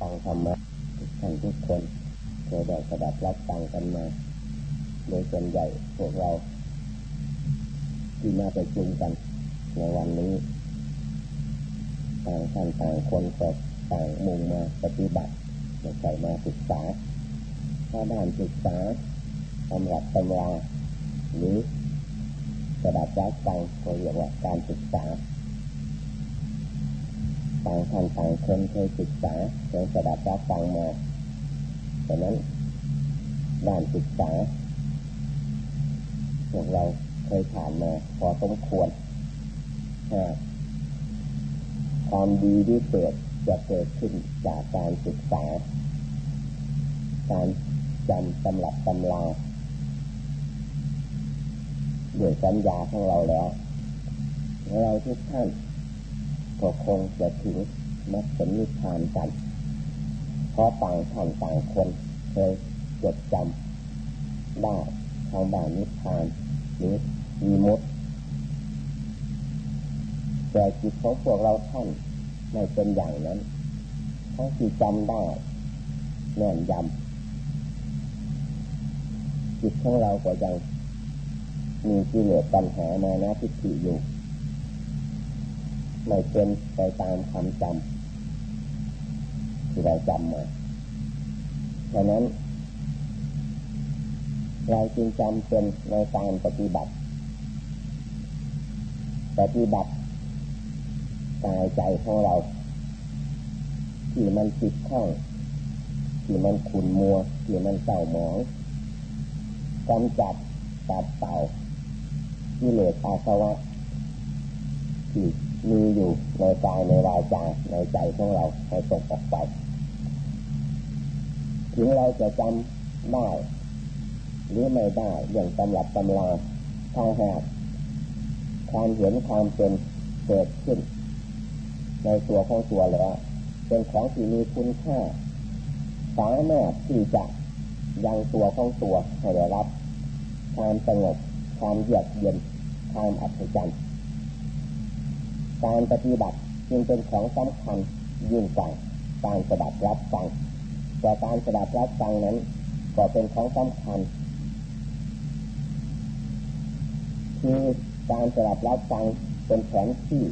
ฟังธรรมะท่านทุกคนเคยได้สดับรับฟังกันมา โดยส่วนใหญ่พวกเรา ที่มาไปจุมกัน ในวันนี้ต่างท่านต่างคนก็ต่างมุ่งมาปฏิบัติไม่ใช่มาศึกษา ถ้าด้านศึกษาตำหรับตำราหรือสดับรับฟังก็เรียกว่าการศึกษา ต่างท่านต่างคนเคยศึกษาเคยสดับรับฟังมาดังนั้นด้านศึกษาพวกเราเคยผ่านมาพอสมควรความดีที่เกิดจะเกิดขึ้นจากการศึกษา การจำตำรับตำราด้วยสัญญาของเราแล้ว เราทุกท่าน ก็คงจะถึงมักผลนิพพานกัน เพราะต่างท่านต่างคนเคยจดจำได้ทางบ้านนิพพานหรือมีมดแต่จิตของพวกเราท่านไม่เป็นอย่างนั้นทั้งที่จำได้แน่นยำจิตของเราก็ยังมีกิเลสปัญหามานะทิฏฐิอยู่ ไม่เป็นไปตามคำจำที่เราจำมาฉะนั้น เราจึงจำเป็นในการปฏิบัติ ปฏิบัติกายใจของเรา ที่มันติดข้องที่มันขุ่นมัวที่มันเศร้าหมองกำจัดตัดเต่าที่เหลืออาสวะที่ มีอยู่ในกายในวาจาในใจของเราให้ตกออกไป ถึงเราจะจำได้ หรือไม่ได้อย่างตำรับตำราถ้าหากความเห็นความเป็นเกิดขึ้น ในตัวของตัวแล้วเป็นของที่มีคุณค่าสามารถที่จะยังตัวของตัวให้ได้รับ ความสงบความเยือกเย็นความอัศจรรย์ การปฏิบัติจึงเป็นของสำคัญยิ่งกว่าการสดับรับฟังแต่การสดับรับฟังนั้น ก็เป็นของสำคัญคือการสดับรับฟังเป็นแผนที่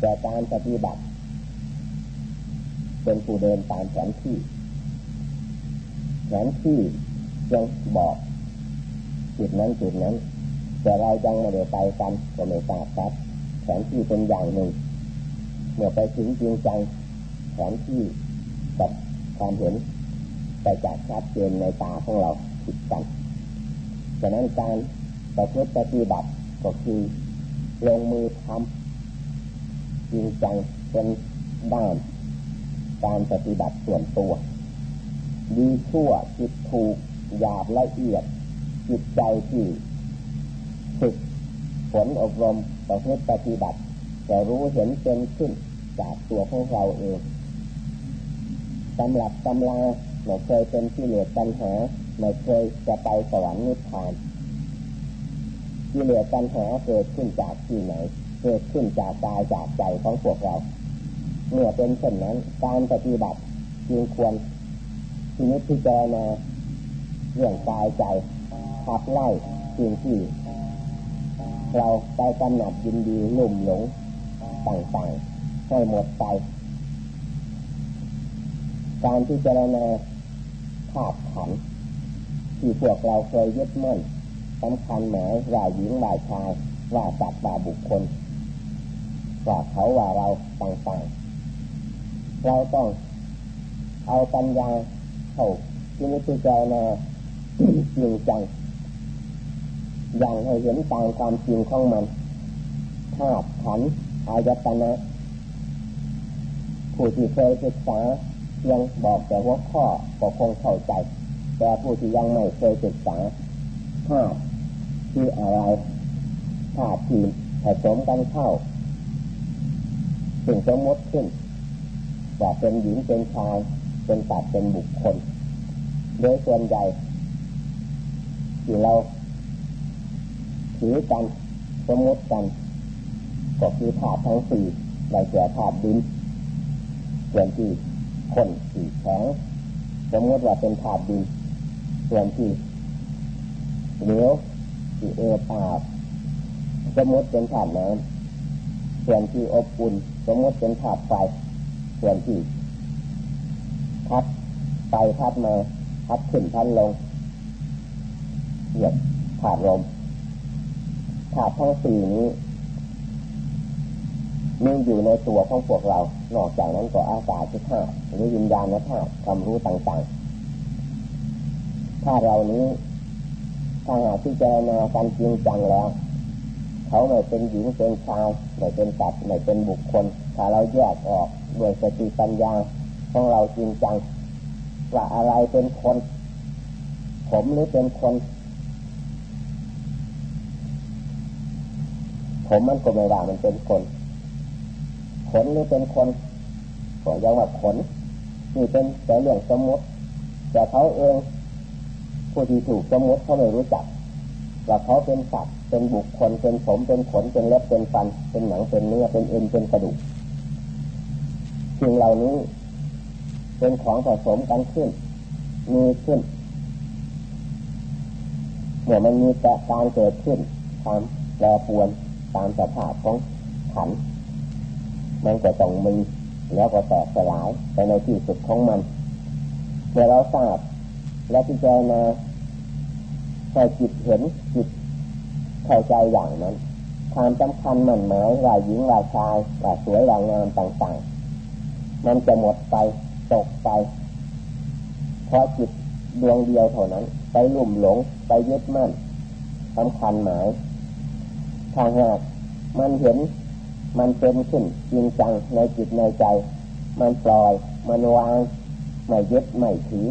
แต่การปฏิบัติ เป็นผู้เดินตามแผนที่แผนที่ยังบอกจุดนั้นจุดนั้น แต่เรายังไม่ได้ไปกันก็ไม่ทราบครับ นที่เป็นอย่างหนึ่ง เมื่อไปถึงจริงจังแผนที่กับความเห็นไปจากชัดเจนในตาของเราผิดกันฉะนั้นการประพฤติปฏิบัติก็คือลงมือทำจริงจังเป็นด้านการปฏิบัติส่วนตัวดีชั่วจิตถูกหยาบละเอียดจิตใจที่ฝึกฝนอบรม ประพฤติปฏิบัติจะรู้เห็นเป็นขึ้นจากตัวของเราเองตำหรับตำราไม่เคยเป็นที่เหลือปัญหาไม่เคยจะไปสวรรค์นิพพานที่เหลือปัญหาเกิดขึ้นจากที่ไหน เกิดขึ้นจากกายจากใจของพวกเรา เมื่อเป็นเช่นนั้น การปฏิบัติจึงควรที่นิพพิจารณาเรื่องกายใจขับไล่สิ่งที่ เราไปกำหนัดยินดีลุ่มหลงต่างๆให้หมดไป การที่เจรณาภาพขันที่พวกเราเคยยึดมั่นสำคัญหมายว่าหญิงว่าชาย ว่าสัตว์ว่าบุคคลว่าเขาว่าเราต่างๆ เราต้องเอาปัญญาเข้าที่นิพพานาจริงจัง อย่างให้เห็นตามความจริงของมันธาตุขันอายตนะผู้ที่เคยศึกษายังบอกแต่หัวข้อก็คงเข้าใจ แต่ผู้ที่ยังไม่เคยศึกษาธาตุคืออะไรธาตุที่ผสมกันเข้าสิ่งสมมติขึ้นว่าเป็นหญิงเป็นชายเป็นตัดเป็นบุคคลโดยส่วนใหญ่ที่เรา ถือกันสมมติกันก็คือธาตุทั้งสี่ได้แก่ธาตุดินส่วนที่คนที่แข็งสมมติว่าเป็นถาดดินส่วนที่เหลวที่เอออาบสมมติเป็นถาดน้ำส่วนที่อบอุ่นสมมติเป็นถาดไฟส่วนที่พัดไปพัดมาพัดขึ้นพัดลงเหยียดถาดลม ถาดทั้งสี่นี้มีอยู่ในตัวของพวกเรา นอกจากนั้นก็อาสาที่ธาตุหรือวิญญาณธาตุความรู้ต่างๆ ถ้าเรานี้ถ้าหากที่เจรนาการจริงจังแล้ว เขาไม่เป็นหญิงเป็นชายไม่เป็นสัตว์ไม่เป็นบุคคล ถ้าเราแยกออกด้วยสติปัญญาของเราจริงจังว่าอะไรเป็นคน ผมหรือเป็นคน ผมมันก็ไม่ว่ามันเป็นคน ขนหรือเป็นคนก็ยังว่าขนนี่เป็นแต่เรื่องสมมติแต่เขาเองผู้ที่ถูกสมมติเขาไม่รู้จักว่าเขาเป็นสัตว์เป็นบุคคลเป็นผมเป็นขนเป็นเล็บเป็นฟัน เป็นหนังเป็นเนื้อเป็นเอ็นเป็นกระดูกสิ่งเหล่านี้เป็นของผสมกันขึ้น มีขึ้นเมื่อมันมีแต่การเกิดขึ้นตามแปรปวน ตามสภาพของขัน มันก็ต้องมีแล้วก็แตกสลายไปในที่สุดของมัน เมื่อเราทราบและพิจารณาใส่จิตเห็นจิตเข้าใจอย่างนั้นความสำคัญมันหมายว่าหญิงว่าชายว่าสวยว่างามต่างๆ มันจะหมดไปตกไปเพราะจิตดวงเดียวเท่านั้น ไปลุ่มหลงไปยึดมั่นสำคัญหมาย ถ้าหากมันเห็นมันเป็นขึ้นจริงจังในจิตในใจ มันปล่อยมันวางไม่ยึดไม่ถือ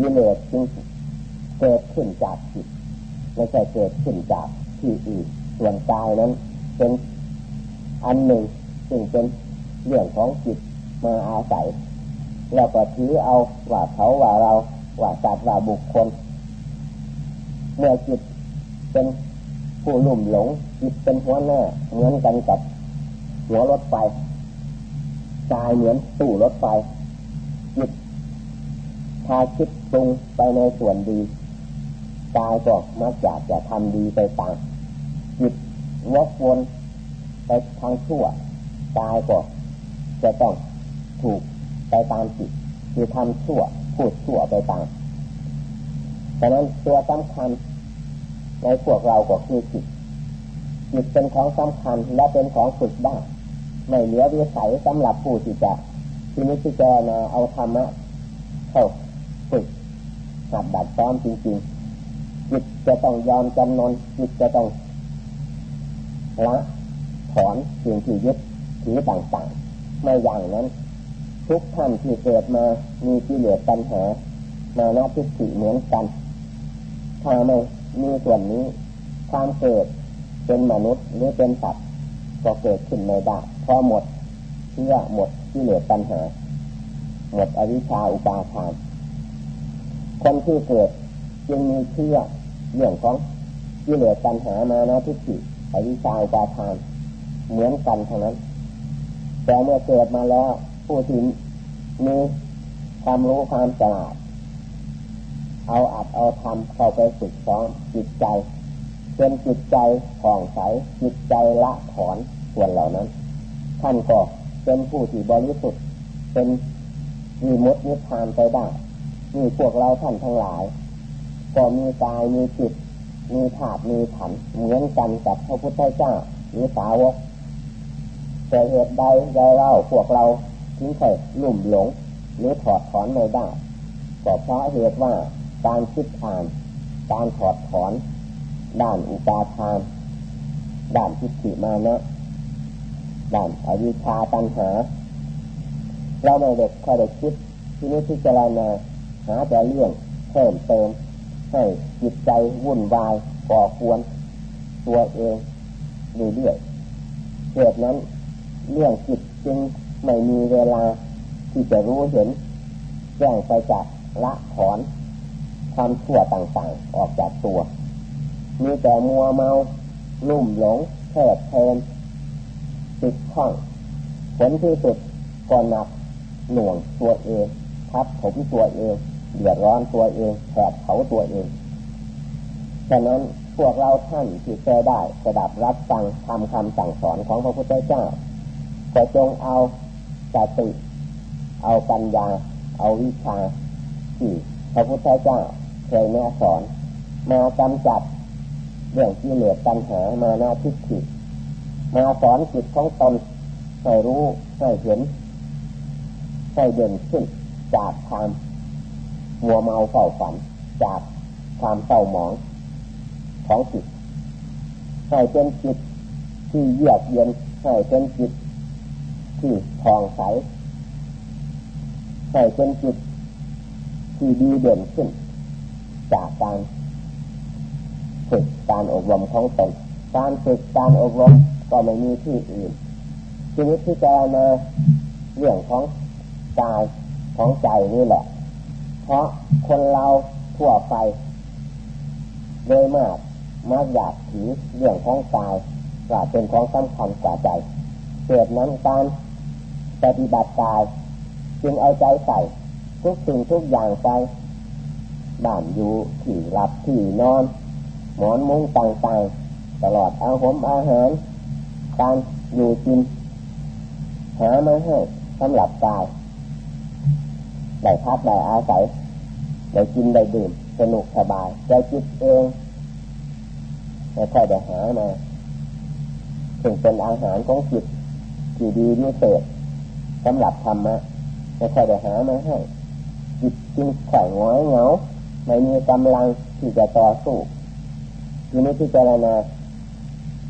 ยิเลสจึงเกิดขึ้นจากจิตไม่ใช่เกิดขึ้นจากที่อื่นส่วนกายนั้น เป็นอันหนึ่งซึ่งเป็นเรื่องของจิตมาอาศัยแล้วก็ถือเอาว่าเขาว่าเราว่าสัตว์ว่าบุคคล เมื่อจิต เป็นผู้ลุ่มหลงจิตเป็นหัวหน้าเหมือนกันกับหัวรถไฟกายเหมือนตู้รถไฟจิตพาคิดปรุงไปในส่วนดีกายก็มักอยากจะทำดีไปตามจิตวกวนไปทางชั่วกายก็จะต้องถูกไปตามจิตคือทำชั่วพูดชั่วไปตามดังนั้นตัวสำคัญ ในพวกเราก็คือจิตจิตเป็นของสำคัญและเป็นของฝึกได้ไม่เหลือวิสัยสำหรับผู้ที่จะที่นิพจารณาเอาธรรมะเข้าฝึกหัดดัดซ้อมจริงๆจิตจะต้องยอมจำนนจิตจะต้องละถอนสิ่งที่ยึดถือต่างๆ ไม่อย่างนั้น ทุกท่านที่เกิดมามีกิเลสปัญหามาหน้าทิฏฐิเหมือนกันถ้าไม่ มีส่วนนี้ ความเกิดเป็นมนุษย์หรือเป็นสัตว์ก็เกิดขึ้นไม่ได้พอหมดเชื่อหมดที่เหลือปัญหา หมดอวิชชาอุปาทาน คนที่เกิดจึงมีเชื่อเรื่องของที่เหลือปัญหามานะทุกทีอวิชชาอุปาทาน เหมือนกันเท่านั้น แต่เมื่อเกิดมาแล้วผู้ที่มีความรู้ความฉลาด เอาอัดเอาทำเข้าไปฝึกซ้อมจิตใจเป็นจิตใจผ่องใสจิตใจละถอนส่วนเหล่านั้น ท่านก็เป็นผู้ที่บริสุทธิ์เป็นมีมดนิพพานไปได้มีพวกเราท่านทั้งหลาย ก็มีกายมีจิต มีธาตุมีขันเหมือนกันกับพระพุทธเจ้าหรือสาวกแต่เหตุใดใจเราพวกเราถึงเคยลุ่มหลง หรือถอดถอนไม่ได้ก็เพราะเหตุว่า การคิดอ่าน การถอดถอน ด้านอุปาทาน ด้านทิฏฐิมานะ ด้านอวิชชาตัณหา เราไม่เด็กคอยเด็กคิดที่นี้ที่จะราณาหาแต่เรื่องเพิ่มเติม ให้จิตใจวุ่นวายก่อควร ตัวเองเรื่อยๆเหตุนั้นเรื่องจิตจึงไม่มีเวลาที่จะรู้เห็นแจ้งไปจากละถอน ความชั่วต่างๆ ออกจากตัว มีแต่มัวเมาลุ่มหลงเพลิดเพลินติดข้องผลที่สุดก็หนักหน่วงตัวเองทับผมตัวเองเดือดร้อนตัวเองแผดเผาตัวเองฉะนั้นพวกเราท่านที่เคยได้สดับรับฟังทำคำสั่งสอนของพระพุทธเจ้าก็จงเอาสติเอาปัญญา เอาวิชาที่พระพุทธเจ้า เคยแนะสอน มากำจัดเรื่องที่เหลือปัญหามาหน้าทิฏฐิมาสอนจิตของตนให้รู้ให้เห็นให้เด่นขึ้นจากความมัวเมาเฝ้าฝัน จากความเศร้าหมองของจิตให้เป็นจิตที่เยือกเย็นให้เป็นจิตที่ผ่องใสให้เป็นจิตที่ดีเด่นขึ้น จากการฝึกการอบรมของตนการฝึกการอบรมก็ไม่มีที่อื่นชีวิตที่จะมาเรื่องของกายของใจนี่แหละ เพราะคนเราทั่วไปโดยมากมักอยากถือเรื่องของกายว่าเป็นของสำคัญกว่าใจเกิดนั้นการปฏิบัติกาย จึงเอาใจใส่ทุกสิ่งทุกอย่างไป บ้านอยู่ที่หลับที่นอน หมอนมุ้งต่างๆ ตลอดอาหมอาหารการอยู่กินหามาให้สำหรับกายได้พักได้อาศัยได้กินได้ดื่มสนุกสบายใจจิตเองไม่ค่อยได้หามาถึงเป็นอาหารของจิตที่ดีที่เศษสำหรับธรรมะไม่ค่อยได้หามาให้จิตจึงข่อยง้อยเหงา ไม่มีกำลังที่จะต่อสู้ทีนี้ที่เจรณา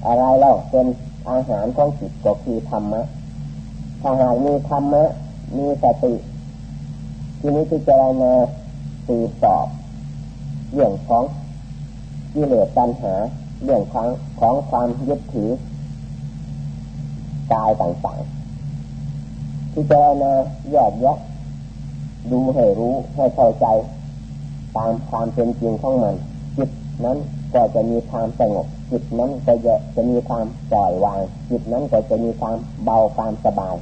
อะไรเล่าเป็นอาหารของจิตก็คือธรรมะถ้าหากมีธรรมะมีสติ ทีนี้ที่เจรณาตีสอบเรื่องของกิเลสปัญหาเรื่องของของความยึดถือกายต่างๆที่เจรณาแยกแยะดูให้รู้ให้เข้าใจ ตามความเป็นจริงของมัน จิตนั้นก็จะมีความสงบ จิตนั้นก็จะจะมีความปล่อยวาง จิตนั้นก็จะมีความเบาความสบาย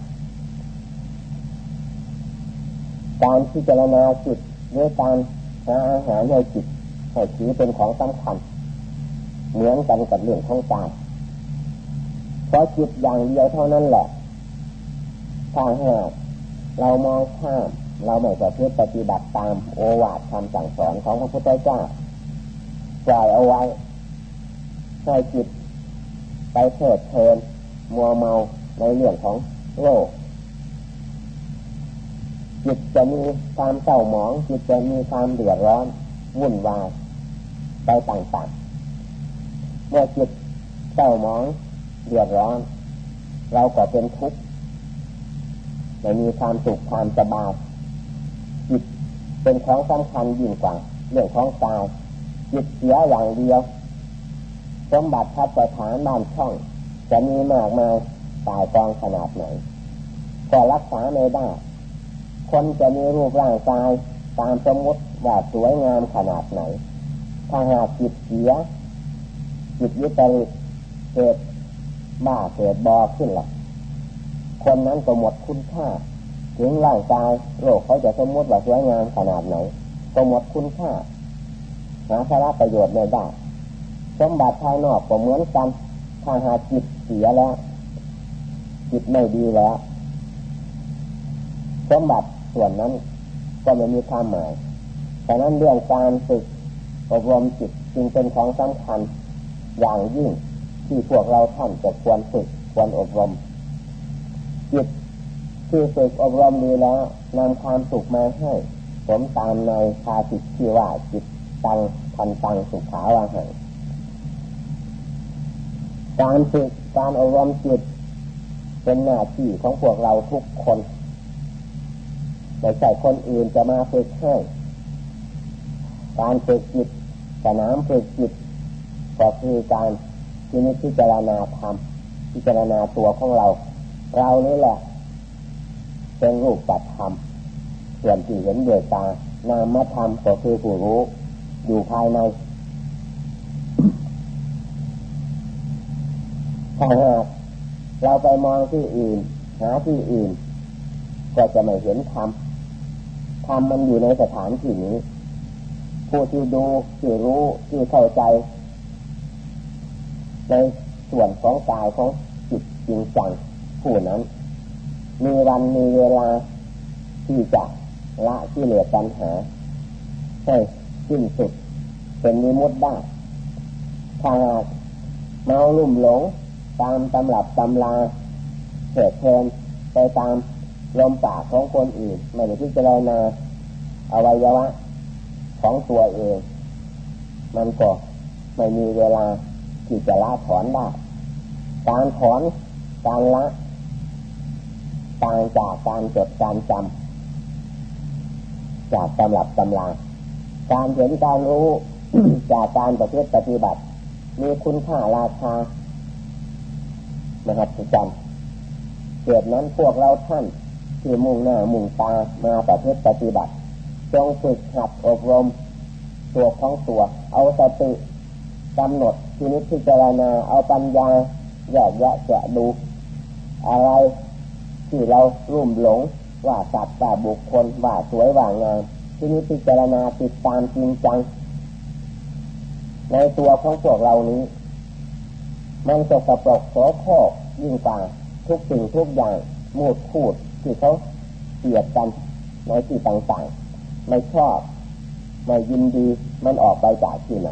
การพิจารณาจิตด้วยการหาอาหารให้จิตให้ถือเป็นของสำคัญ เหมือนกันกับเรื่องของกายเพราะจิตอย่างเดียวเท่านั้นแหละถ้าหากเรามองข้าม เราไม่ประพฤติปฏิบัติตามโอวาทคำสั่งสอนของพระพุทธเจ้าปล่อยเอาไว้ให้จิตไปเถิดเพลินมัวเมาในเรื่องของโลก จิตจะมีความเศร้าหมอง จิตจะมีความเดือดร้อนวุ่นวายไปต่างๆ เมื่อจิตเศร้าหมอง เดือดร้อน เราก็เป็นทุกข์ไม่มีความสุขความสบาย เป็นของสำคัญยิ่งกว่าเรื่องของกายจิตเสียอย่างเดียว สมบัติพัฒฐานบ้านช่อง จะมีมากมายตายกองขนาดไหนก็รักษาไม่ได้คนจะมีรูปร่างกายตามสมมติว่าสวยงามขนาดไหน ถ้าหากจิตเสียจิตยึดติดเกิดบ้าเกิดบอขึ้นละคนนั้นก็หมดคุณค่า ถึงร่างกายโลกเขาจะสมมติว่าสวยงามขนาดไหนก็หมดคุณค่าหาสาระประโยชน์ไม่ได้สมบัติภายนอกก็เหมือนกันถ้าหาจิตเสียแล้ว จิตไม่ดีแล้วสมบัติส่วนนั้นก็ไม่มีความหมายแต่นั้นเรื่องการฝึกอบรมจิตจึงเป็นของสำคัญอย่างยิ่งที่พวกเราท่านจะควรฝึกควรอบรมจิต ที่ฝึกอบรมดีแล้วนำความสุขมาให้สมตามในชาติที่ว่าจิตตังทันตังสุขาวาหังการฝึกการอบรมจิต เป็นหน้าที่ของพวกเราทุกคนไม่ใช่คนอื่นจะมาฝึกให้การฝึกจิตสนามฝึกจิตก็คือการที่นิพิจารณาธรรมพิจารณาตัวของเรา เรานี่แหละ เป็นรูปปัตธรรมส่วนที่เห็นด้วยตานามธรรมก็คือผู้รู้อยู่ภายในถ้าหากเราไปมองที่อื่น หาที่อื่น ก็จะไม่เห็นธรรมธรรมมันอยู่ในสถานที่นี้ ผู้ที่ดูที่รู้ที่เข้าใจ ในส่วนของกายของจิตจริงจังผู้นั้น มีวันมีเวลาที่จะละที่เหลือปัญหาให้สิ้นสุดเป็นมิมุตได้ถ้าหากเมาลุ่มหลงตามตำรับตำลาเหตุเพลินไปตามลมปากของคนอื่นไม่ได้พิจารณาอวัยวะของตัวเอง มันก็ไม่มีเวลาที่จะละถอนได้ การถอนการละ ต่างจากการจดการจำจากตำรับตำลาการเห็นการรู้จากการประพฤติปฏิบัติ มีคุณค่าราคามหัศจรรย์เกิดนั้นพวกเราท่านที่มุ่งหน้ามุ่งตามาประพฤติปฏิบัติ จงฝึกหัดอบรม ตัวของตัว เอาสติกำหนดทีนิพิจารณาเอาปัญญาแยกแยะจะดู อะไร ที่เรารุ่มหลงว่าสัตว์ว่าบุคคลว่าสวยว่างามที่นี้พิจารณาติดตามจริงจัง ในตัวของพวกเรานี้ มันจะสปรกโสโครกยิ่งกว่าทุกสิ่งทุกอย่างมูดพูดที่เขาเสียดกันในที่ต่างๆ ไม่ชอบไม่ยินดีมันออกไปจากที่ไหน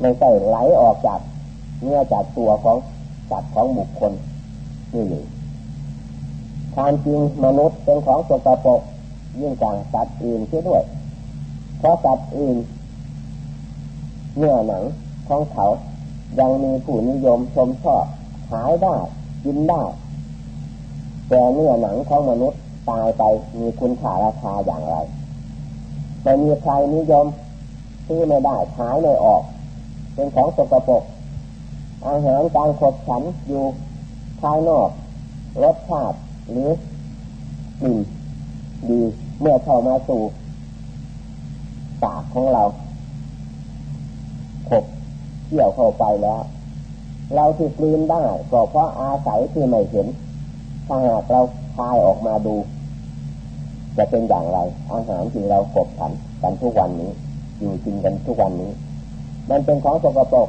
ไม่ใช่ไหลออกจากเนื้อจากตัวของสัตว์ของบุคคลนี่หนึ่ง ความจริงมนุษย์เป็นของสกปรกยิ่งกว่าสัตว์อื่นเสียด้วย เพราะสัตว์อื่นเนื้อหนังของเขายังมีผู้นิยมชมชอบขายได้กินได้แต่เนื้อหนังของมนุษย์ตายไปมีคุณค่าราคาอย่างไรไม่มีใครนิยมซื้อไม่ได้ขายไม่ออก เป็นของสกปรกอาหารการขบฉันอยู่ภายนอกรสชาติ หรือกลิ่นดีเมื่อเข้ามาสู่ปากของเราขบเกี่ยวเข้าไปแล้ว เราที่กลืนได้ก็เพราะอาศัยที่ไม่เห็น ถ้าหากเราคายออกมาดู จะเป็นอย่างไร อาหารที่เราขบฉันกันทุกวันนี้ อยู่กินกันทุกวันนี้ มันเป็นของสกปรก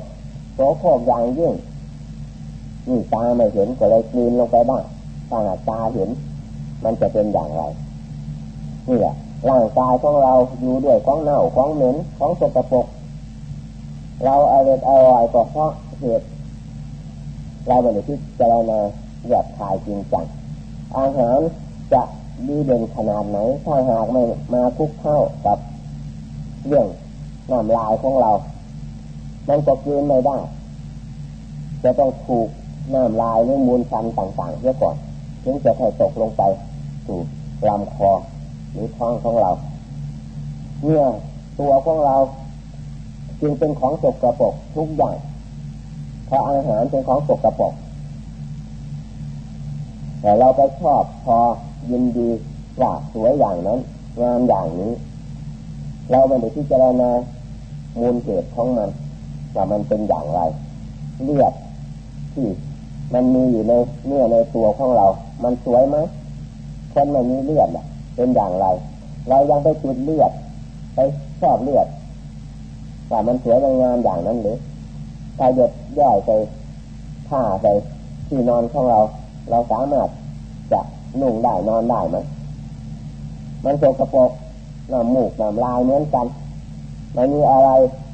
โสโครกอย่างยิ่งนี่ตาไม่เห็นก็เลยกลืนลงไปบ้าง ถ้าหากตาเห็น มันจะเป็นอย่างไรนี่แหละร่างกายของเราอยู่ด้วยของเน่าของเหม็นของสกปรกเราอร่อยอร่อยก็เพราะเหตุเราไม่ได้พิจารณาหยาบคายจริงจังอาหารจะดีเด่นขนาดไหนถ้าหากไม่มาคุกเข้ากับเรื่องน้ำลายของเรา มันก็กินไม่ได้ จะต้องถูกน้ำลายหรือมูลฟันต่างๆเสียก่อน ถึงจะค่อยตกลงไปสู่ลำคอหรือท้องของเราเมื่อตัวของเราจึงเป็นของสกรปรกทุกอย่างเพราะอาหารเป็นของสกรปรกแต่เราไปชอบพอยินดีว่าสวยอย่างนั้นงามอย่างนี้ เราไม่ได้พิจารณามูลเหตุของมันว่ามันเป็นอย่างไร เลือดที่ มันมีอยู่ในเนื้อในตัวของเรา มันสวยไหมคนไม่มีเลือดเป็นอย่างไร เรายังไปจุดเลือด ไปชอบเลือดว่ามันสวยงามอย่างนั้นหรือถ้าหยดย่อยไปผ้าไปที่นอนของเรา เราสามารถจะนุ่งได้นอนได้ไหมมันโสกระปกน้ำมูกน้ำลายเหมือนกันมันมีอะไร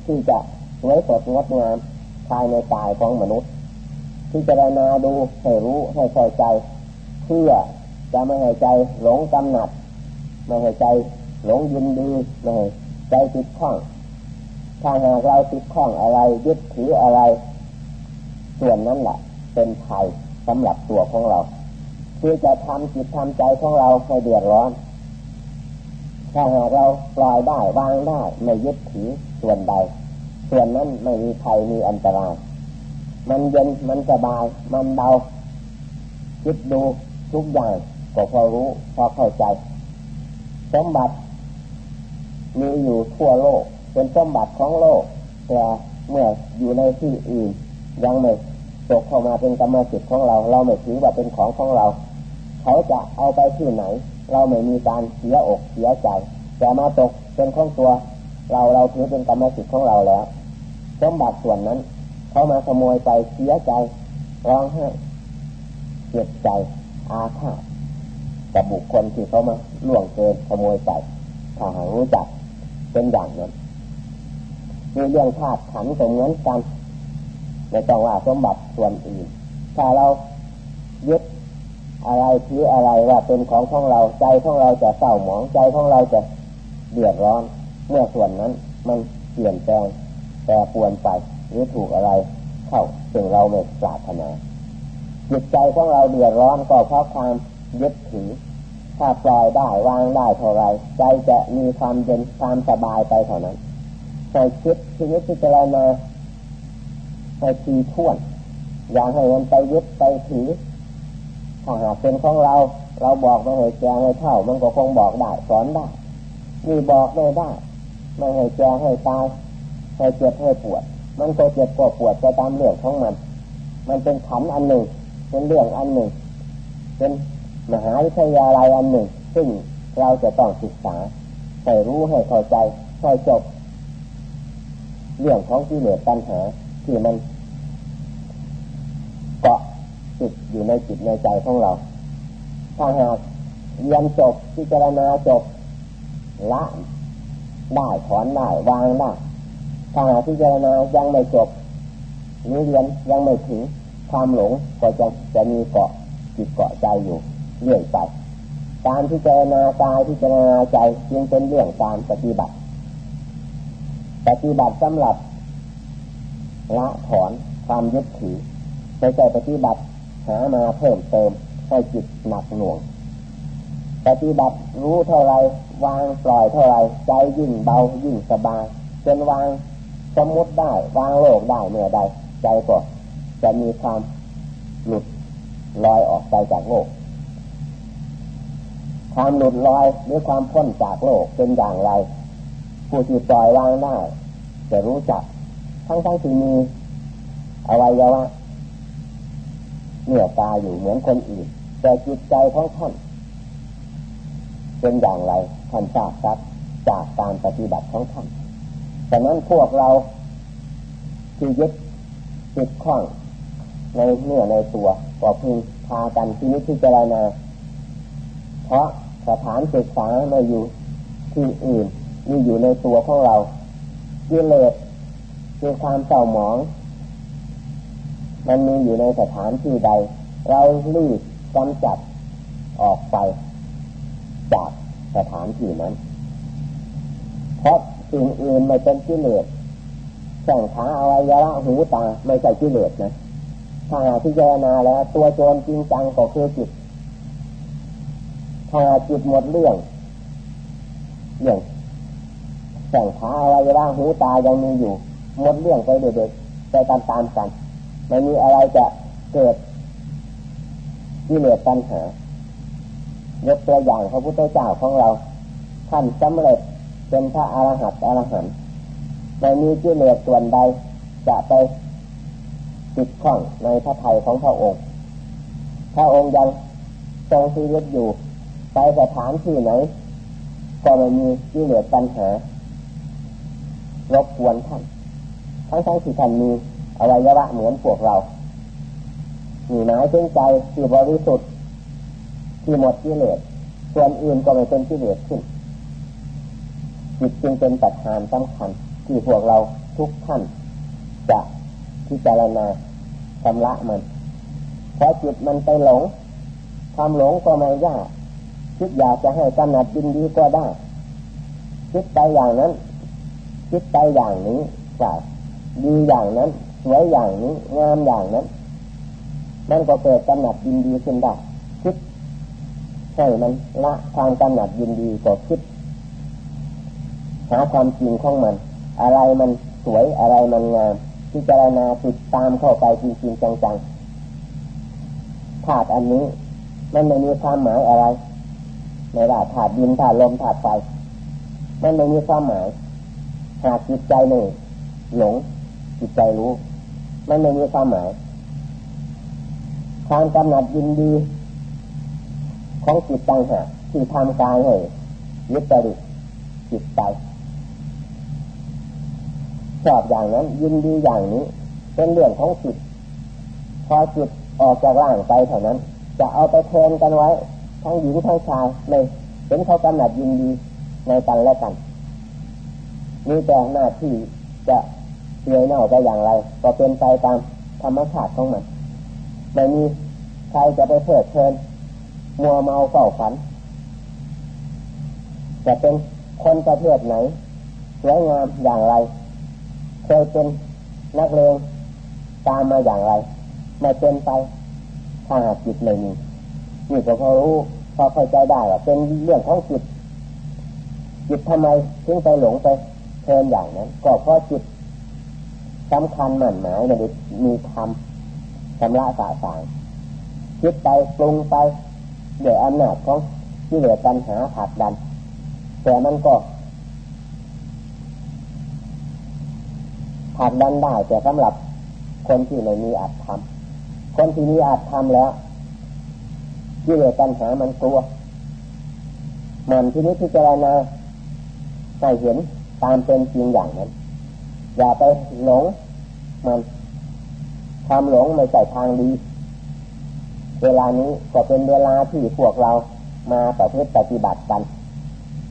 ที่จะสวยสดงดงามภายในกายของมนุษย์ ที่จะได้นาดูให้รู้ให้เข้าใจ เพื่อจะไม่ให้ใจหลงกำหนัดไม่ให้ใจหลงยินดีไม่ให้ใจติดข้องถ้าหากเราติดข้องอะไรยึดถืออะไร ส่วนนั้นแหละเป็นภัยสำหรับตัวของเราคือจะทำจิตทำใจของเราให้เดือดร้อนถ้าหากเราปล่อยได้วางได้ไม่ยึดถือส่วนใด ส่วนนั้นไม่มีภัยมีอันตราย มันเย็นมันสบาย มันเบาคิดดูทุกอย่างก็พอรู้พอเข้าใจ สมบัติ มีอยู่ทั่วโลก เป็นสมบัติของโลก แต่เมื่ออยู่ในที่อื่น ยังไม่ตกเข้ามาเป็นกรรมสิทธิ์ของเรา เราไม่ถือว่าเป็นของของเรา เขาจะเอาไปที่ไหน เราไม่มีการเสียอกเสียใจแต่มาตกเป็นของตัว เราเราถือเป็นกรรมสิทธิ์ของเราแล้ว สมบัติส่วนนั้น เขามาขโมยไปเสียใจร้องไห้เจ็บใจอาฆาตกับบุคคลที่เขามาล่วงเกินขโมยไปถ้าหารู้จักเป็นอย่างนั้นมีเรื่องธาตุขันก็เหมือนกันไม่ต้องว่าสมบัติส่วนอื่น ถ้าเรายึดอะไรถืออะไรว่าเป็นของของเราใจของเราจะเศร้าหมองใจของเราจะเดือดร้อน เมื่อส่วนนั้นมันเปลี่ยนแปลงแปรปวนไป หรือถูกอะไรเข้าซึ่งเราไม่ปรารถนาจิตใจของเราเดือดร้อนก็เพราะความยึดถือ ถ้าปล่อยได้วางได้เท่าไรใจจะมีความเย็นความสบายไปเท่านั้นให้คิดชีวิตที่จะเรามาให้ทีท่วนอย่าให้มันไปยึดไปถือถ้าหากเป็นของเราเราบอกม่ให้แกให้เท่า มันก็คงบอกได้สอนได้มีบอกไม่ได้ไม่ให้แกให้ตายให้เจ็บให้ปวด มันก็เจ็บก็ปวดไปตามเรื่องของมัน มันเป็นขันอันหนึ่ง เป็นเรื่องอันหนึ่ง เป็นมหาวิทยาลัยอันหนึ่ง ซึ่งเราจะต้องศึกษาให้รู้ให้เข้าใจให้จบ เรื่องของที่เหลือปัญหาที่มันเกาะติดอยู่ในจิตในใจของเรา ถ้าหากเรียนจบพิจารณาจบละได้ถอนได้วางได้ ถ้าหากพิจารณายังไม่จบนี้เรียนยังไม่ถึงความหลงก็จะจะมีเกาะจิตเกาะใจอยู่เรื่อยไปการพิจารณากายพิจารณาใจจึงเป็นเรื่องการปฏิบัติ ปฏิบัติสำหรับละถอนความยึดถือไม่ใช่ปฏิบัติหามาเพิ่มเติมให้จิตหนักหน่วง ปฏิบัติรู้เท่าไรวางปล่อยเท่าไรใจยิ่งเบายิ่งสบายจนวาง สมมติได้วางโลกได้เมื่อใดใจก็จะมีความหลุดลอยออกไปจากโลก ความหลุดลอยหรือความพ้นจากโลกเป็นอย่างไร ผู้ที่ปล่อยวางได้จะรู้จัก ทั้งทั้งที่มีอวัยวะเนื้อตาอยู่เหมือนคนอื่น แต่จิตใจของท่านเป็นอย่างไรท่านทราบครับจากการปฏิบัติของท่าน แต่นั้นพวกเราที่ยึดติดข้องในเนื้อในตัวก็พึงพากันที่นิพพิจารณาเพราะสถานศึกษาไม่อยู่ที่อื่นมีอยู่ในตัวของเรากิเลสคือความเศร้าหมอง มันมีอยู่ในสถานที่ใด เราลีบกำจัดออกไป จากสถานที่นั้น เพราะ สิ่งอื่นไม่เป็นกิเลสแข่งขาอวัยวะหูตาไม่ใช่กิเลสนะถ้าพิจารณาแล้ว ตัวโจรจริงจังก็คือจิตถ้าจิตหมดเรื่องเรื่องแข่งขาอะไรร่าหูตายังมีอยู่ หมดเรื่องไปเด็กๆไปตามๆกันไม่มีอะไรจะเกิดกิเลสปัญหายกตัวอย่างพระพุทธเจ้าของเราท่านสำเร็จ เป็นพระอรหันต์อรหันต์ไม่มีกิเลสส่วนใดจะไปติดข้องในพระทัยของพระองค์ พระองค์ยังทรงชีวิตอยู่ ไปสถานที่ไหน ก็ไม่มีกิเลสปัญหารบกวนท่าน ทั้งทั้งที่ท่านมีอวัยวะเหมือนพวกเรามีหมายถึงใจที่บริสุทธิ์ที่หมดกิเลสส่วนอื่นก็ไม่เป็นกิเลสขึ้น จิตจึงเป็นปัจจานสำคัญที่พวกเราทุกท่านจะพิจารณาชำระมันเพราะจิตมันไปหลงความหลงก็ไม่ยากคิดอยากจะให้กำหนัดยินดีก็ได้คิดไปอย่างนั้น คิดไปอย่างนี้จะดีอย่างนั้นสวยอย่างนี้งามอย่างนั้นมันก็เกิดกำหนัดยินดีขึ้นได้คิดให้มันละความกำหนัดยินดีก็คิด หาความจริงของมัน อะไรมันสวยอะไรมันงามพิจารณาติดตามเข้าไปจริงๆจังๆธาตุอันนี้ มันไม่มีความหมายอะไรไม่ว่าธาตุดินธาตุลมธาตุไฟมันไม่มีความหมาย หากจิตใจหนึ่งหลงจิตใจรู้ มันไม่มีความหมายความกำหนัดยินดี ของจิตต่างหากที่ทำกายให้ยึดติดจิตใจ ชอบอย่างนั้น ยินดีอย่างนี้ เป็นเรื่องของจิตพอจิตออกจากร่างไปเท่านั้น จะเอาไปเทนกันไว้ ทั้งหญิงทั้งชายเลยเห็นเขากำหนัดยินดีในกันและกันมีแต่หน้าที่จะเลื่อยเน่าไปอย่างไร ก็เป็นไปตามธรรมชาติของมันไม่มีใครจะไปเพิดเพลินมัวเมาเฝ้าฝัน จะเป็นคนประเภทไหนสวยงามอย่างไร เคยเป็นนักเลงตามมาอย่างไรม่เป็นไปถ้าหากจิตไม่มีนี่ก็เขารู้พอเข้าใจได้ว่าเป็นเรื่องของจิตจิตทำไมถึงไปหลงไปเพลินอย่างนั้น ก็เพราะจิตสำคัญหมั่นหมายในมีธรรมชำระสาสางคิดไปปรุงไปเดี๋ยวอำนาจของที่เหลือปัญหาผักดัน แต่มันก็ ผักดันได้แต่สำหรับคนที่ไม่มีอัตธรรมคนที่มีอัตธรรมแล้วที่เหลือปัญหามันกลัว มันที่นี้ที่เจรณาให้เห็นตามเป็นจริงอย่างนั้น อย่าไปหลงมันความหลงไม่ใช่ทางดี เวลานี้ก็เป็นเวลาที่พวกเรามาประพฤติปฏิบัติกัน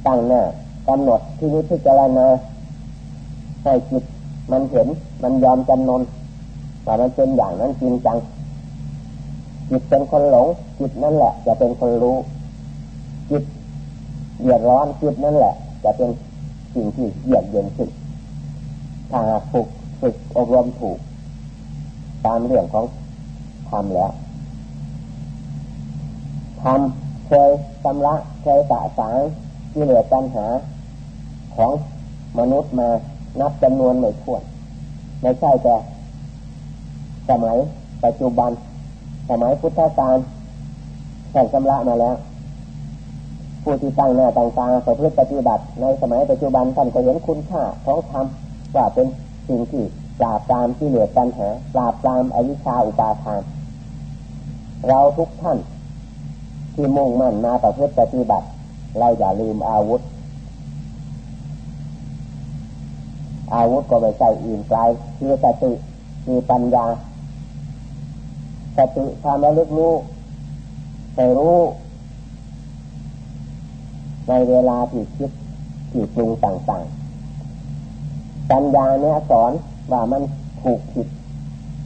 ตั้งหน้ากำหนดที่นี้ที่เจรณาให้จิต มันเห็นมันยอมจำนนว่ามันเป็นอย่างนั้นจริงจังจิตเป็นคนหลงจิตนั่นแหละ จะเป็นคนรู้จิตเดือดร้อนจิตนั่นแหละ จะเป็นสิ่งที่เยือกเย็นขึ้นถ้าฝึกฝึกอบรมถูก ตามเรื่องของทำแล้วทำเคยชำระเคยสะสางที่เหลือปัญหาของมนุษย์มา นับจำนวนไม่ถ้วนไม่ใช่แต่สมัยปัจจุบัน สมัยพุทธกาลแข่งชำระมาแล้ว ผู้ที่ตั้งหน้าตั้งตาประพฤติปฏิบัติ ในสมัยปัจจุบันท่านก็เห็นคุณค่าของธรรมว่าเป็นสิ่งที่ปราบปรามที่เหลือปัญหาปราบปรามอวิชชาอุปาทาน เราทุกท่านที่มุ่งมั่นมาประพฤติปฏิบัติ เราอย่าลืมอาวุธ อาวุธก็ไม่ใช่อื่นไกลคือสติมีปัญญาสติความระลึกรู้ให้รู้ ในเวลาที่คิดที่ปรุงต่างๆ ปัญญาเนี่ยสอนว่ามันถูกผิด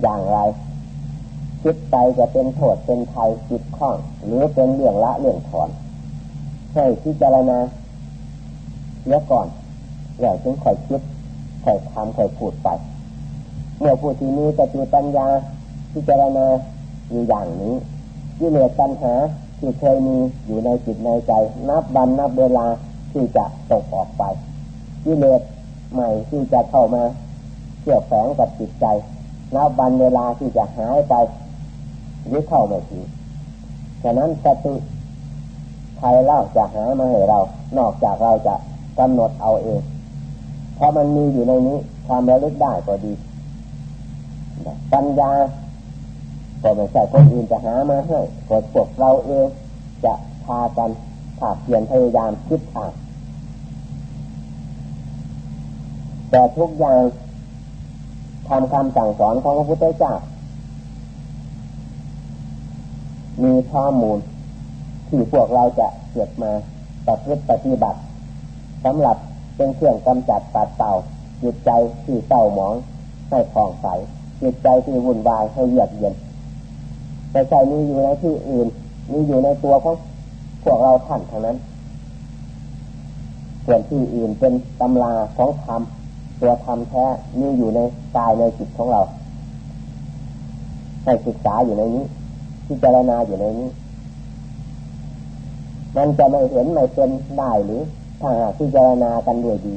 อย่างไร คิดไปจะเป็นโทษเป็นภัยจิตข้อง หรือเป็นเรื่องละเรื่องถอน ให้พิจารณาเสียก่อนอย่าถึงค่อยคิด ค่อยทำค่อยพูดไป เมื่อผู้ที่มีสติปัญญาพิจารณาอยู่อย่างนี้ยิ่งเหลือปัญหาที่เคยมีอยู่ในจิตในใจ นับวันนับเวลาที่จะตกออกไปกิเลสใหม่ที่จะเข้ามาเกี่ยวแฝงกับจิตใจ นับวันเวลาที่จะหายไปยึดเข้าม่ถึงฉะนั้นสติใครเล่าจะหามาให้เรา นอกจากเราจะกำหนดเอาเอง พราะมันมีอยู่ในนี้ ความระลึกได้ก็ดีปัญญาก็ไม่ใช่คนอื่นจะหามาให้ก็พวกเราเองจะพากันผาเพียนพยายามคิดอ่านแต่ทุกอย่างทำคำสั่งสอนของพระพุทธเจ้ามีข้อมูล ที่พวกเราจะเก็บมาปฏิบัติปฏิบัติสำหรับ เป็นเครื่องกำจัดปัดเต่าจิตใจที่เศร้าหมองให้ผ่องใสจิตใจที่วุ่นวายให้เยือกเย็นแต่ใจมีอยู่ในที่อื่น มีอยู่ในตัวของพวกเราท่านเท่านั้นส่วนที่อื่นเป็นตำราของธรรมตัวธรรมแท้มีอยู่ในกายในจิตของเราให้ศึกษาอยู่ในนี้พิจารณาอยู่ในนี้ มันจะไม่เห็นไม่เป็นได้หรือ ถ้าหากพิจารณากันด้วยดี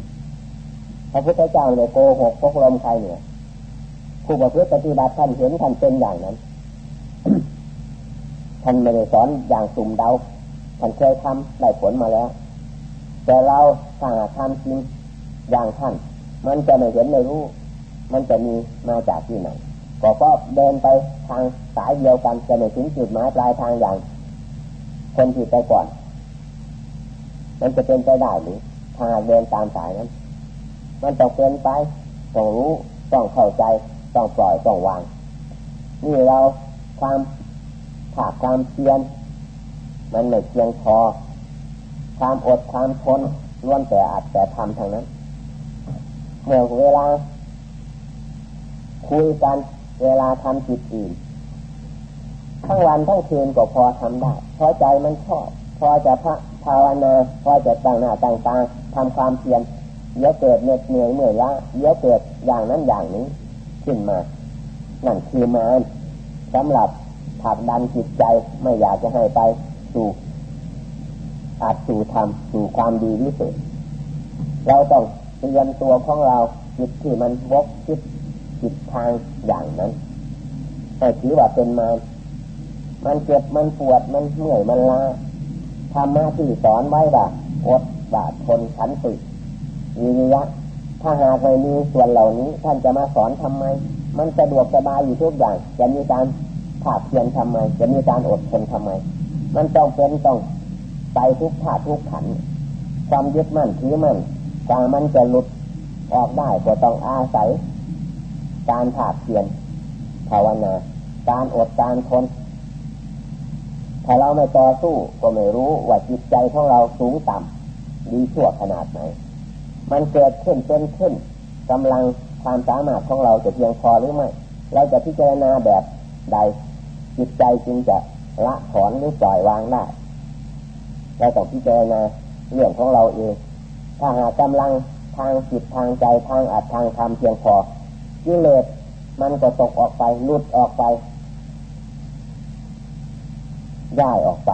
พระพุทธเจ้าเลยโกหกพกลมใครเนี่ยผู้ประพฤติปฏิบัติท่านเห็นท่านเป็นอย่างนั้น ท่านไม่ได้สอนอย่างสุ่มเดาท่านเคยทำได้ผลมาแล้ว แต่เราถ้าหากทำจริงอย่างท่าน มันจะไม่เห็นไม่รู้ มันจะมีมาจากที่ไหนก็ก็เดินไปทางสายเดียวกันจะไม่ถึงจุดหมายปลายทางอย่าง คนที่ไปก่อน มันจะเป็นไปได้หรือถ้าเดินตามสายนั้น มันต้องเป็นไปต้องรู้ต้องเข้าใจต้องปล่อยต้องวาง นี่เราความขาดความเพียรมันไม่เพียงพอความอดความทนล้วนแต่อาจแต่ทำทางนั้นเมื่อเวลา คุยกันเวลาทำจิตอื่นทั้งวันทั้งคืนก็พอทำได้พอใจมันชอบ พอจะพระ ภาวนาพอจะตั้งหน้าตั้งตาทำความเพียรเดี๋ยวเกิดเหน็ดเหนื่อยเมื่อยล้าเดี๋ยวเกิดอย่างนั้นอย่างนี้ขึ้นมา นั่นคือมารสำหรับผลักดันจิตใจไม่อยากจะให้ไปสู่อาจสู่ธรรมสู่ความดีที่สุดเราต้องเรียนตัวของเราจิตที่มันวกคิดจิตทางอย่างนั้นให้ถือว่าเป็นมารมันเจ็บมันปวดมันเหนื่อยมันล้า ธรรมะที่สอนไว้ว่าอดบาดทนขันติวิริยะถ้าหากไม่มีส่วนเหล่านี้ ท่านจะมาสอนทำไม มันสะดวกสบายอยู่ทุกอย่าง จะมีการผาดเพียนทำไม จะมีการอดทนทำไม มันต้องเป็นต้องไปทุกขาทุกขัน ความยึดมั่นถือมั่นกว่ามันจะหลุดออกได้ก็ต้องอาศัย การผาดเพียนภาวนา การอดการทน ถ้าเราไม่ต่อสู้ก็ไม่รู้ว่าจิตใจของเราสูงต่ำดีชั่วขนาดไหน มันเกิดขึ้นเป็นขึ้นกำลังความสามารถของเราจะเพียงพอหรือไม่ เราจะพิจารณาแบบใด จิตใจจึงจะละถอนหรือปล่อยวางได้เราต้องพิจารณาเรื่องของเราเอง ถ้าหากกำลังทางจิตทางใจทางอัดทางธรรมเพียงพอกิเลสมันก็ตกออกไปลุดออกไป ย้ายออกไป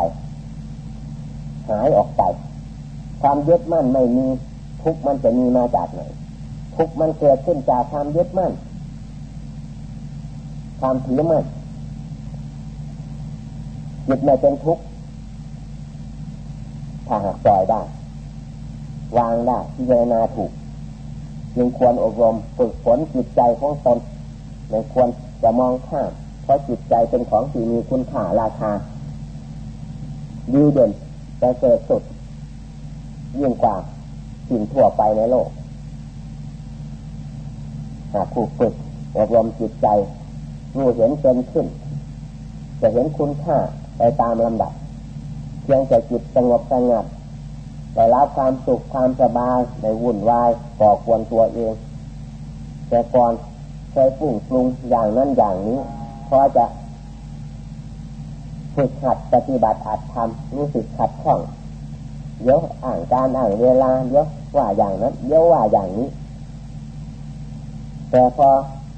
หายออกไป ความยึดมั่นไม่มี ทุกมันจะมีมาจากไหน ทุกมันเกิดขึ้นจากความยึดมั่น ความถือมั่นจิตไม่เป็นทุกข์ถ้าหากปล่อยได้ วางได้พิจารณาถูกจึงควรอบรมฝึกฝนจิตใจของตนไม่ควรจะมองข้ามเพราะจิตใจเป็นของที่มีคุณค่าราคา ดีเด่นแต่เกิดสุด ยิ่งกว่าสิ่งทั่วไปในโลกหากผูกฝึกอบรมจิตใจรู้เห็นเป็นขึ้น จะเห็นคุณค่าไปตามลำดับเพียงแต่จิตสงบสงัดได้รับความสุขความสบายในวุ่นวายก่อควรตัวเอง แต่ก่อนเคยปุ่งปรุงอย่างนั้นอย่างนี้พอจะ ฝึกหัดปฏิบัติอาจทำรู้สึกขัดข้องเยอะอ่างการอ่างเวลาเยอะว่าอย่างนั้นเยอะว่าอย่างนี้ แต่พอ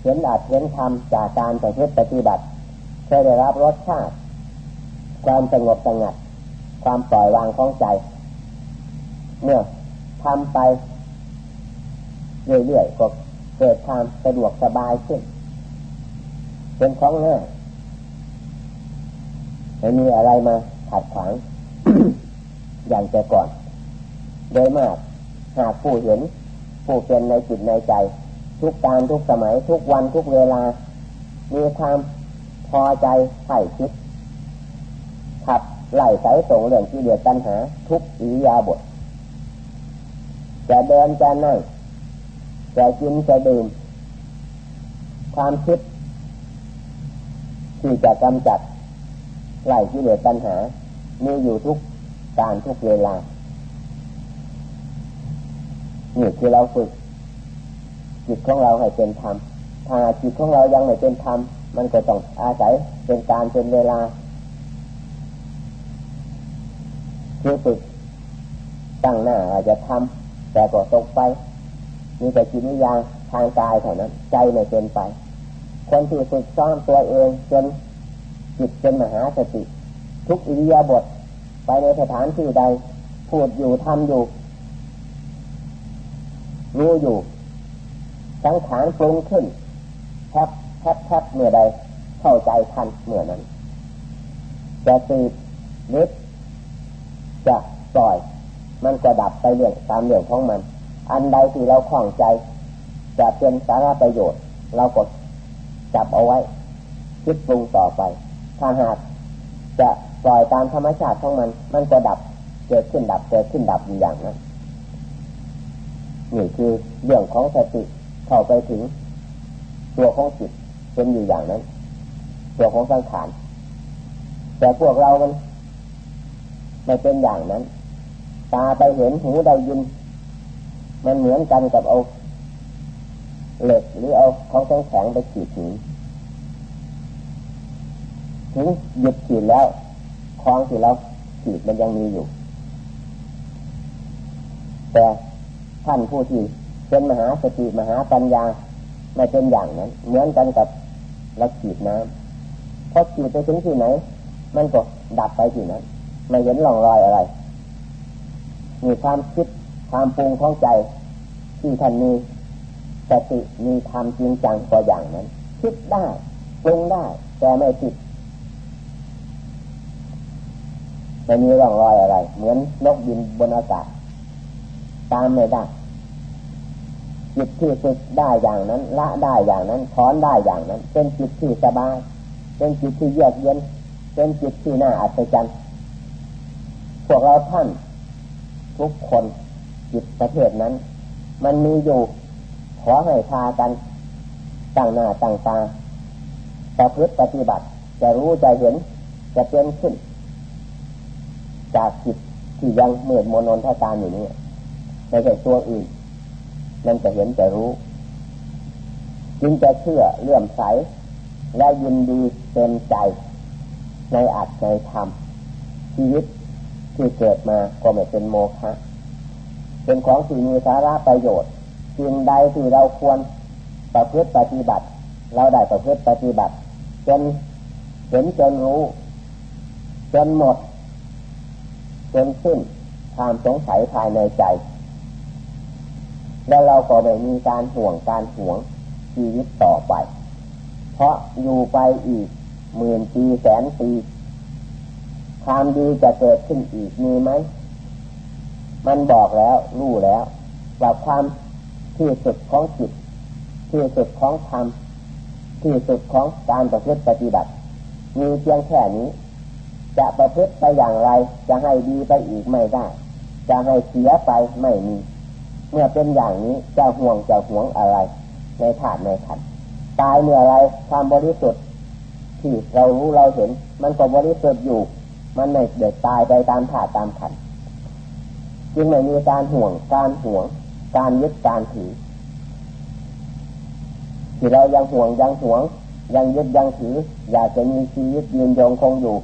เห็นอาจเห็นทำจากการปฏิบัติเคยได้รับรสชาติ ความสงบสงัด ความปล่อยวางของใจ เมื่อทำไปเรื่อยๆก็เกิดความสะดวกสบายขึ้นเป็นของง่าย ไม่มีอะไรมาขัดขวางอย่างแต่ก่อน โดยมาก หากผู้เห็น ผู้เป็นในจิตในใจ ทุกการทุกสมัยทุกวันทุกเวลา มีความพอใจใส่คิดขับไล่สายส่งเรื่องที่เดือดตัณหา ทุกอิยาบทจะเดินจะนั่งจะกินจะดื่ม ความคิดที่จะกำจัด ไล่ที่เหลือปัญหา มีอยู่ทุกการทุกเวลานี่คือเราฝึกจิตของเราให้เป็นธรรมถ้าจิตของเรายังไม่เป็นธรรมมันก็ต้องอาศัยเป็นการเป็นเวลาคือฝึกตั้งหน้าอาจจะทำแต่ก็ตกไปมีแต่จิตวิญญาณทางกายเท่านั้น ใจไม่เป็นไปคนที่ฝึกซ้อมตัวเองจน จิตเป็นมหาสติ ทุกอิริยาบถไปในสถานที่ใด พูดอยู่ทำอยู่รู้อยู่ สังขารปรุงขึ้นแทบแทบแทบเมื่อใด เข้าใจทันเมื่อนั้น จะตีนิดจะปล่อย มันจะดับไปเรื่องตามเรื่องของมัน อันใดที่เราคล่องใจ จะเป็นสาระประโยชน์ เรากดจับเอาไว้ คิดปรุงต่อไป ถ้าหากจะปล่อยตามธรรมชาติของมัน มันก็ดับ เกิดขึ้นดับ เกิดขึ้นดับอยู่อย่างนั้นนี่คือเรื่องของสติเข้าไปถึง ตัวของจิตเป็นอยู่อย่างนั้น ตัวของสังขารแต่พวกเรามันไม่เป็นอย่างนั้น ตาไปเห็นหูได้ยิน มันเหมือนกันกับเอาเหล็กหรือเอาของแข็งแข็งไปขีดหิน ถึงหยุดขีดแล้วคล้องที่เราขีดมันยังมีอยู่ แต่ท่านผู้ที่เป็นมหาสติมหาปัญญาไม่เป็นอย่างนั้นเหมือนกันกับเราขีดน้ำพอขีดไปถึงที่ไหน มันก็ดับไปที่นั้นไม่เห็นร่องรอยอะไร มีความคิดความปรุงท้องใจ ที่ท่านมีสติมีธรรมจริงจังกว่าอย่างนั้น คิดได้ปรุงได้ แต่ไม่ติด ไม่มีร่องรอยอะไร เหมือนนกบินบนอากาศ ตามไม่ได้จิตที่ฝึกได้อย่างนั้น ละได้อย่างนั้นถอนได้อย่างนั้น เป็นจิตที่สบาย เป็นจิตที่เยือกเย็น เป็นจิตที่น่าอัศจรรย์พวกเราท่าน ทุกคนจิตประเภทนั้น มันมีอยู่ขอให้พากันตั้งหน้าตั้งตาประพฤติปฏิบัติ จะรู้จะเห็นจะเป็นขึ้น จากจิตที่ยังเมื่อมนนทการอยู่นี้ไม่ใช่ตัวอื่น มันจะเห็นจะรู้ จึงจะเชื่อเลื่อมใส และยินดีเต็มใจ ในอัตในธรรมชีวิตที่เกิดมาก็ไม่เป็นโมฆะเป็นของที่มีสาระประโยชน์สิ่งใดที่เราควรประพฤติปฏิบัติ เราได้ประพฤติปฏิบัติจนเห็นจนรู้ จนหมด จนสิ้นความสงสัยภายในใจ แล้วเราก็ไม่มีการห่วงการห่วงชีวิตต่อไป เพราะอยู่ไปอีกหมื่นปีแสนปีความดีจะเกิดขึ้นอีกมีไหม มันบอกแล้วรู้แล้วว่าความที่สุดของจิตที่สุดของธรรมที่สุดของการประพฤติปฏิบัติ มีเพียงแค่นี้ จะประพฤติไปอย่างไร จะให้ดีไปอีกไม่ได้ จะให้เสียไปไม่มี เมื่อเป็นอย่างนี้จะห่วงจะห่วงอะไร ในถาดในขันตายเมื่อไรความบริสุทธิ์ที่เรารู้เราเห็น มันก็บริสุทธิ์อยู่ มันไม่เดือดตายไปตามถาดตามขันจึงไม่มีการห่วงการห่วง การยึดการถือที่เรายังห่วงยังห่วง ยังยึดยังถือ อยากจะมีชีวิตยืนยงคงอยู่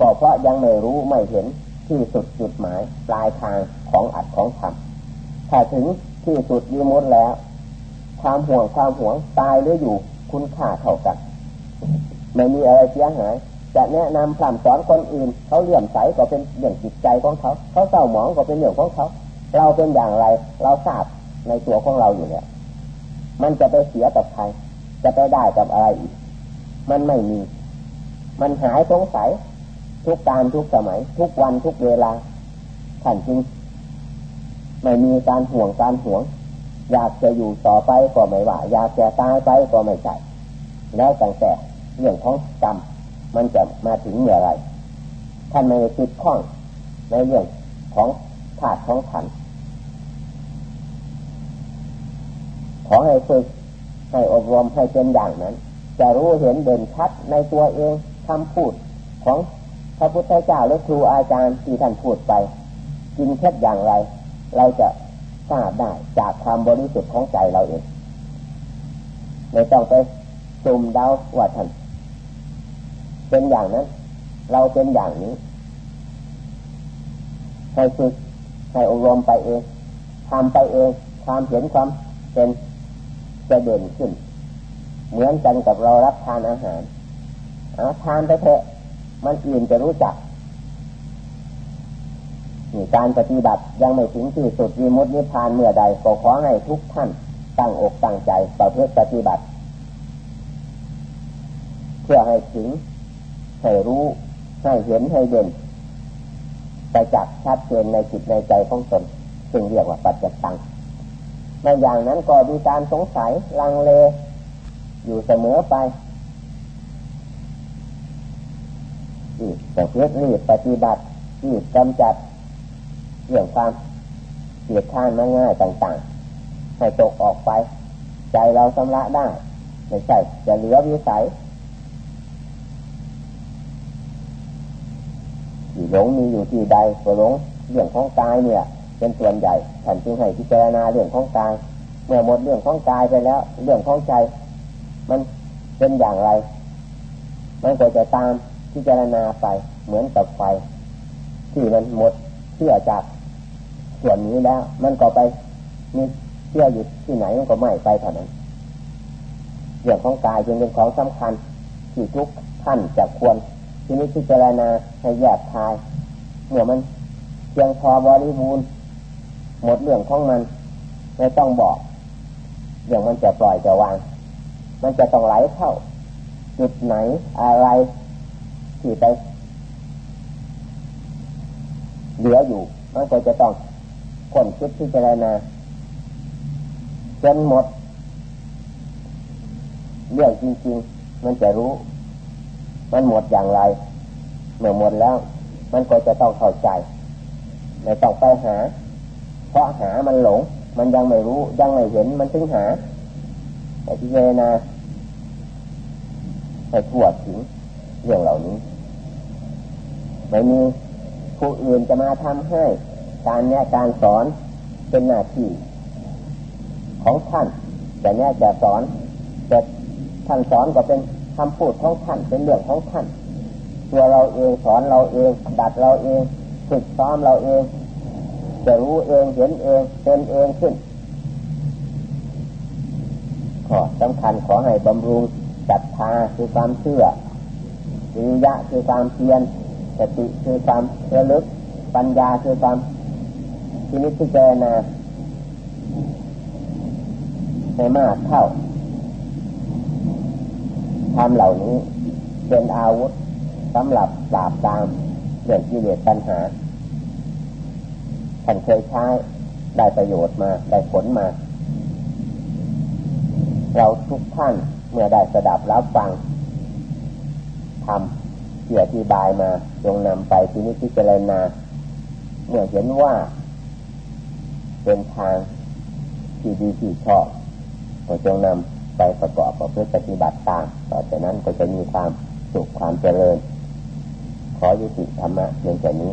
ก็เพราะยังไม่รู้ไม่เห็นที่สุดจุดหมายปลายทางของอัดของทำถ้าถึงที่สุดยีมุดแล้ว ความห่วงความห่วงตายหรืออยู่ คุณค่าเท่ากันไม่มีอะไรเสียหายจะแนะนำคำสอนคนอื่น เขาเลื่อมใสก็เป็นเรื่องจิตใจของเขา เขาเศร้าหมองก็เป็นเรื่องของเขา เราเป็นอย่างไร เราทราบในตัวของเราอยู่เนี่ยมันจะไปเสียกับใคร จะไปได้กับอะไรอีก มันไม่มี มันหายสงสัย ทุกการทุกสมัย ทุกวันทุกเวลาท่านจริงไม่มีการห่วงการห่วง อยากจะอยู่ต่อไปก็ไม่ว่าอยากจะตายไปก็ไม่ใช่แล้วตั้งแต่เรื่องของกรรมมันจะมาถึงเมื่อไรท่านไม่ติดข้องในเรื่องของธาตุของขันขอให้ฝึกให้อบรมให้เป็นอย่างนั้น จะรู้เห็นเด่นชัดในตัวเองคำพูดของ พระพุทธเจ้าและครูอาจารย์ที่ท่านพูดไปจริงเท็จอย่างไร เราจะทราบได้จากความบริสุทธิ์ของใจเราเองไม่ต้องไปจุ่มเดาว่าท่านเป็นอย่างนั้น เราเป็นอย่างนี้ให้ฝึกให้อบรมไปเองทำไปเองความเห็นความเป็นจะเด่นขึ้น เหมือนกันกับเรารับทานอาหารอาทานไปเถอะ มันอื่นจะรู้จักนี่การปฏิบัติยังไม่ถึงที่สุดมีมุดนิพพานเมื่อใดก็ขอให้ทุกท่านตั้งอกตั้งใจประพฤติปฏิบัติ เพื่อให้ถึงให้รู้ให้เห็นให้เด่นไปจักชัดเจนในจิตในใจของตนซึ่งเรียกว่าปัจจตังในอย่างนั้นก็มีการสงสัยลังเล อยู่เสมอไป ที่จะเพื่อรีบปฏิบัติที่กำจัดเรื่องความเกลียข้านง่ายต่างๆ ให้ตกออกไป ใจเราสำระได้ไม่ใช่จะเหลือวิสัยที่หลงมีอยู่ที่ใดก็หลงเรื่องของกายเนี่ยเป็นส่วนใหญ่ท่านจึงให้พิจารณาเรื่องของกายเมื่อหมดเรื่องของกายไปแล้ว เรื่องของใจ มันเป็นอย่างไร มันก็จะตาม พิจารณาไปเหมือนกับไฟที่มันหมดเชื่อจากส่วนนี้แล้ว มันก็ไปมีเชื่ออยู่ที่ไหนมันก็ไหม้ไปเท่านั้นเรื่องของกายจึงเป็นของสำคัญที่ทุกท่านจะควรที่นี้พิจารณาให้แยกทายเมื่อมันเพียงพอบริบูรณ์หมดเรื่องของมันไม่ต้องบอกเรื่องมันจะปล่อยจะวาง มันจะต้องไหลเข้าจุดไหนอะไร ที่ไปเหลืออยู่มันก็จะต้องคนคิดพิจารณาจนหมด เรื่องจริง ๆ มันจะรู้ มันหมดอย่างไร เมื่อหมดแล้ว มันก็จะต้องเข้าใจไม่ต้องไปหา เพราะหามันหลง มันยังไม่รู้ ยังไม่เห็นมันถึงหาแต่พิจารณาให้ทั่วถึง รื่องเหล่านี้ ไม่มีผู้อื่นจะมาทำให้ การแนะการสอนเป็นหน้าที่ของท่านแต่แน่จะสอนแต่ท่านสอนก็เป็นคำพูดของท่านเป็นเรื่องของท่านตัวเราเองสอนเราเองดัดเราเองฝึกซ้อมเราเองจะรู้เองเห็นเองเป็นเองขึ้นขอสำคัญขอให้บำรุงจัดทาคือความเชื่อ วิริยะคือความเพียรสติคือความระลึก ปัญญาคือความทีนิจพิจารณาในมากเท่าทำเหล่านี้เป็นอาวุธสำหรับปราบตามเรื่องกิเลสปัญหาท่านเคยใช้ได้ประโยชน์มาได้ผลมา เราทุกท่านเมื่อได้สดับรับฟัง ทำที่อธิบายมาจงนำไปที่นิพพิจารณาเมื่อเห็นว่า เป็นทางที่ดีที่ชอบก็จงนำไปประกอบกับเพื่อปฏิบัติตามต่อจากนั้นก็จะมีความสุขความเจริญ ขอยุติธรรมะเพียงแค่นี้